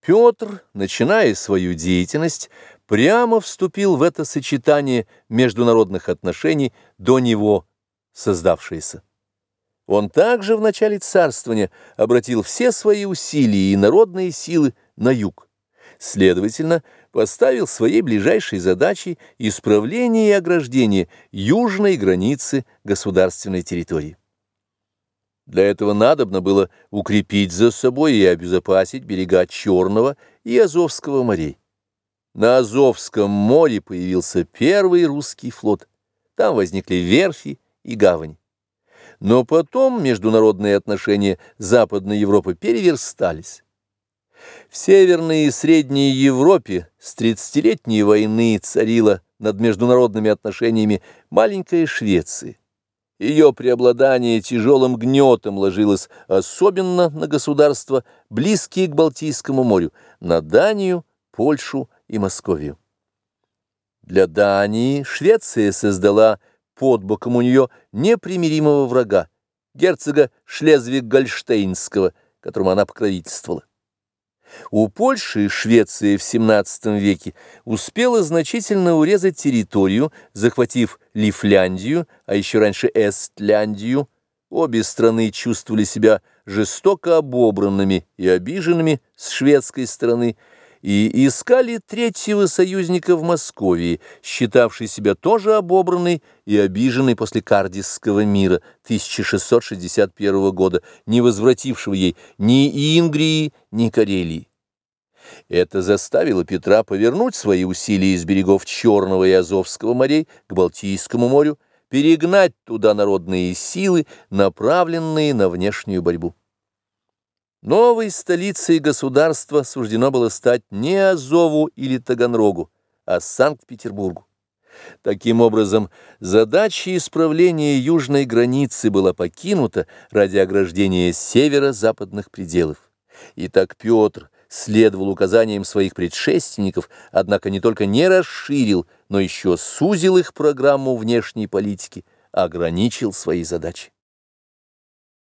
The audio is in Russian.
Петр, начиная свою деятельность, прямо вступил в это сочетание международных отношений, до него создавшееся. Он также в начале царствования обратил все свои усилия и народные силы на юг. Следовательно, поставил своей ближайшей задачей исправление и ограждение южной границы государственной территории. Для этого надобно было укрепить за собой и обезопасить берега Черного и Азовского морей. На Азовском море появился первый русский флот. Там возникли верфи и гавань. Но потом международные отношения Западной Европы переверстались. В Северной и Средней Европе с тридцатилетней войны царила над международными отношениями маленькая Швеция. Ее преобладание тяжелым гнетом ложилось особенно на государства, близкие к Балтийскому морю, на Данию, Польшу и Московию. Для Дании Швеция создала под боком у нее непримиримого врага, герцога Шлезвиг-Гольштейнского, которому она покровительствовала. У Польши и Швеции в XVII веке успела значительно урезать территорию, захватив Лифляндию, а еще раньше Эстляндию. Обе страны чувствовали себя жестоко обобранными и обиженными с шведской стороны и искали третьего союзника в Москве, считавший себя тоже обобранный и обиженный после Кардисского мира 1661 года, не возвратившего ей ни Ингрии, ни Карелии. Это заставило Петра повернуть свои усилия из берегов Черного и Азовского морей к Балтийскому морю, перегнать туда народные силы, направленные на внешнюю борьбу. Новой столицей государства суждено было стать не Азову или Таганрогу, а Санкт-Петербургу. Таким образом, задача исправления южной границы была покинута ради ограждения северо-западных пределов. И так Петр следовал указаниям своих предшественников, однако не только не расширил, но еще сузил их программу внешней политики, ограничил свои задачи.